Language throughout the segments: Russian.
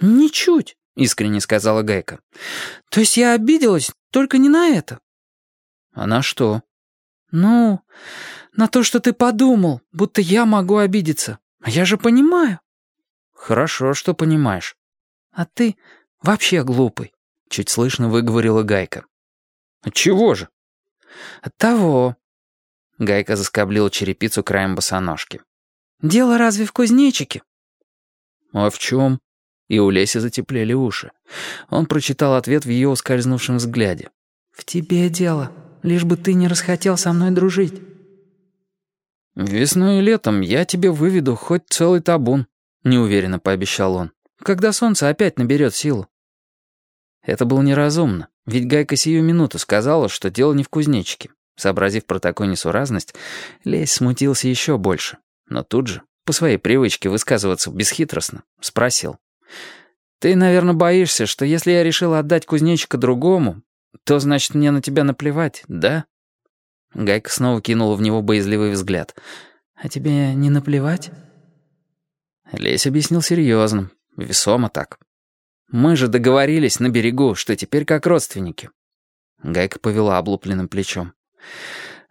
«Ничуть», — искренне сказала Гайка. «То есть я обиделась, только не на это». «А на что?» «Ну, на то, что ты подумал, будто я могу обидеться. Я же понимаю». «Хорошо, что понимаешь». «А ты вообще глупый», — чуть слышно выговорила Гайка. «Чего же?» «От того». Гайка заскоблила черепицу краем босоножки. «Дело разве в кузнечике?» «А в чем?» И у Леси затеплели уши. Он прочитал ответ в ее ускользнувшем взгляде. «В тебе дело, лишь бы ты не расхотел со мной дружить». «Весной и летом я тебе выведу хоть целый табун», — неуверенно пообещал он, «когда солнце опять наберет силу». Это было неразумно, ведь Гайка сию минуту сказала, что дело не в кузнечике. Сообразив про такую несуразность, Лесь смутился еще больше, но тут же, по своей привычке высказываться бесхитростно, спросил. «Ты, наверное, боишься, что если я решил отдать кузнечика другому, то, значит, мне на тебя наплевать, да?» Гайка снова кинула в него боязливый взгляд. «А тебе не наплевать?» Лесь объяснил серьезно, весомо так. «Мы же договорились на берегу, что теперь как родственники». Гайка повела облупленным плечом.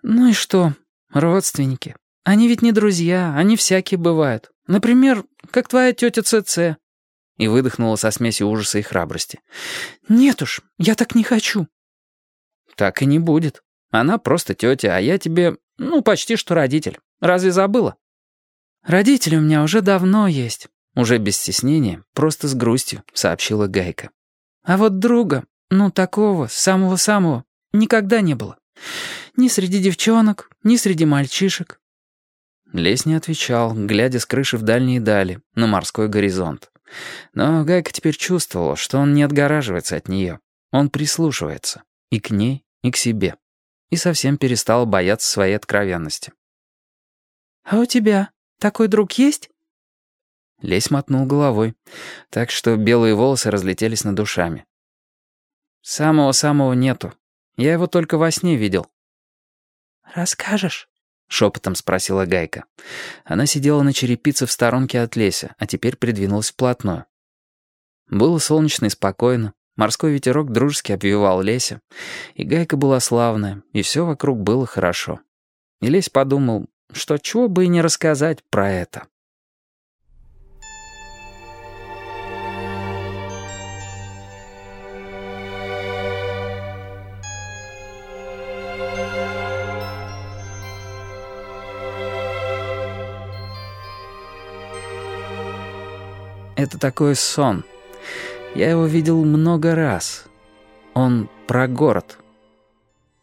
«Ну и что, родственники? Они ведь не друзья, они всякие бывают. Например, как твоя тетя ЦЦ и выдохнула со смесью ужаса и храбрости. «Нет уж, я так не хочу». «Так и не будет. Она просто тетя, а я тебе, ну, почти что родитель. Разве забыла?» «Родители у меня уже давно есть», — уже без стеснения, просто с грустью, сообщила Гайка. «А вот друга, ну, такого, самого-самого, никогда не было. Ни среди девчонок, ни среди мальчишек». Лесь не отвечал, глядя с крыши в дальние дали, на морской горизонт. Но Гайка теперь чувствовала, что он не отгораживается от нее. Он прислушивается. И к ней, и к себе. И совсем перестал бояться своей откровенности. «А у тебя такой друг есть?» Лесь мотнул головой, так что белые волосы разлетелись над ушами. «Самого-самого нету. Я его только во сне видел». «Расскажешь?» — шепотом спросила Гайка. Она сидела на черепице в сторонке от Леся, а теперь придвинулась вплотную. Было солнечно и спокойно. Морской ветерок дружески обвивал Леся. И Гайка была славная, и все вокруг было хорошо. И Лесь подумал, что чего бы и не рассказать про это. Это такой сон. Я его видел много раз. Он про город.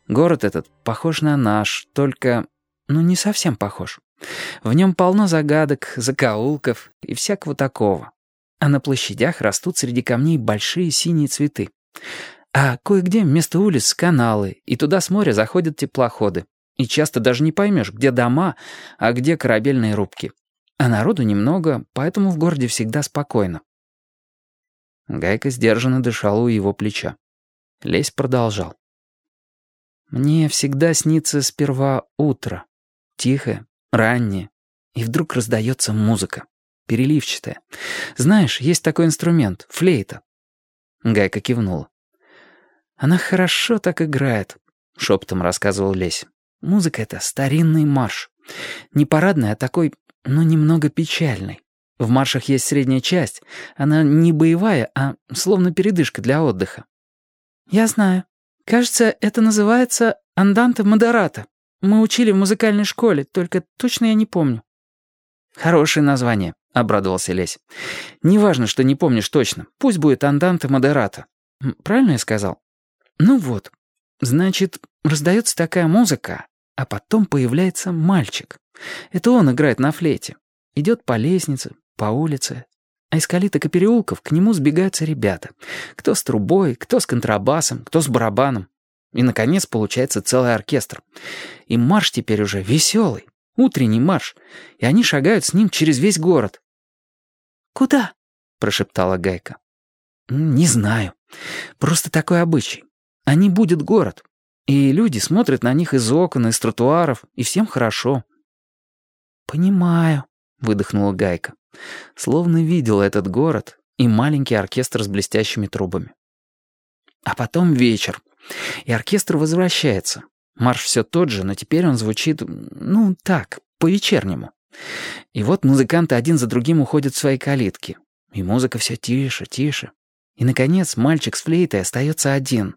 Город этот похож на наш, только... Ну, не совсем похож. В нем полно загадок, закоулков и всякого такого. А на площадях растут среди камней большие синие цветы. А кое-где вместо улиц каналы, и туда с моря заходят теплоходы. И часто даже не поймешь, где дома, а где корабельные рубки. А народу немного, поэтому в городе всегда спокойно. Гайка сдержанно дышала у его плеча. Лесь продолжал. «Мне всегда снится сперва утро. Тихое, раннее. И вдруг раздается музыка. Переливчатая. Знаешь, есть такой инструмент — флейта». Гайка кивнула. «Она хорошо так играет», — шепотом рассказывал Лесь. «Музыка — это старинный марш. Не парадный, а такой но немного печальный. В маршах есть средняя часть. Она не боевая, а словно передышка для отдыха. Я знаю. Кажется, это называется «Анданте модерата». Мы учили в музыкальной школе, только точно я не помню. Хорошее название, обрадовался Лесь. Неважно, что не помнишь точно. Пусть будет «Анданте модерата». Правильно я сказал? Ну вот. Значит, раздается такая музыка, а потом появляется мальчик. Это он играет на флейте. Идет по лестнице, по улице. А из калиток и переулков к нему сбегаются ребята. Кто с трубой, кто с контрабасом, кто с барабаном. И, наконец, получается целый оркестр. И марш теперь уже веселый, утренний марш. И они шагают с ним через весь город. «Куда?» — прошептала Гайка. «Не знаю. Просто такой обычай. Они будут город. И люди смотрят на них из окон, из тротуаров, и всем хорошо. «Понимаю», — выдохнула Гайка. Словно видела этот город, и маленький оркестр с блестящими трубами. А потом вечер, и оркестр возвращается. Марш все тот же, но теперь он звучит, ну, так, по-вечернему. И вот музыканты один за другим уходят в свои калитки. И музыка все тише, тише. И, наконец, мальчик с флейтой остается один.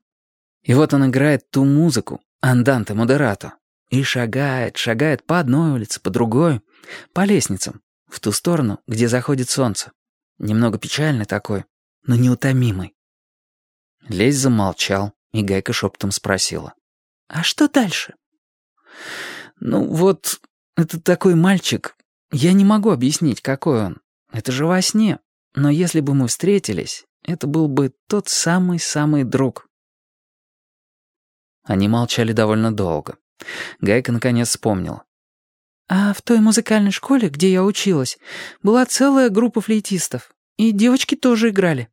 И вот он играет ту музыку, анданте модерато, и шагает, шагает по одной улице, по другой, по лестницам, в ту сторону, где заходит солнце. Немного печальный такой, но неутомимый. Лесь замолчал, и Гайка шепотом спросила. «А что дальше?» «Ну вот, это такой мальчик. Я не могу объяснить, какой он. Это же во сне. Но если бы мы встретились, это был бы тот самый-самый друг». Они молчали довольно долго. Гайка наконец вспомнила. «А в той музыкальной школе, где я училась, была целая группа флейтистов. И девочки тоже играли.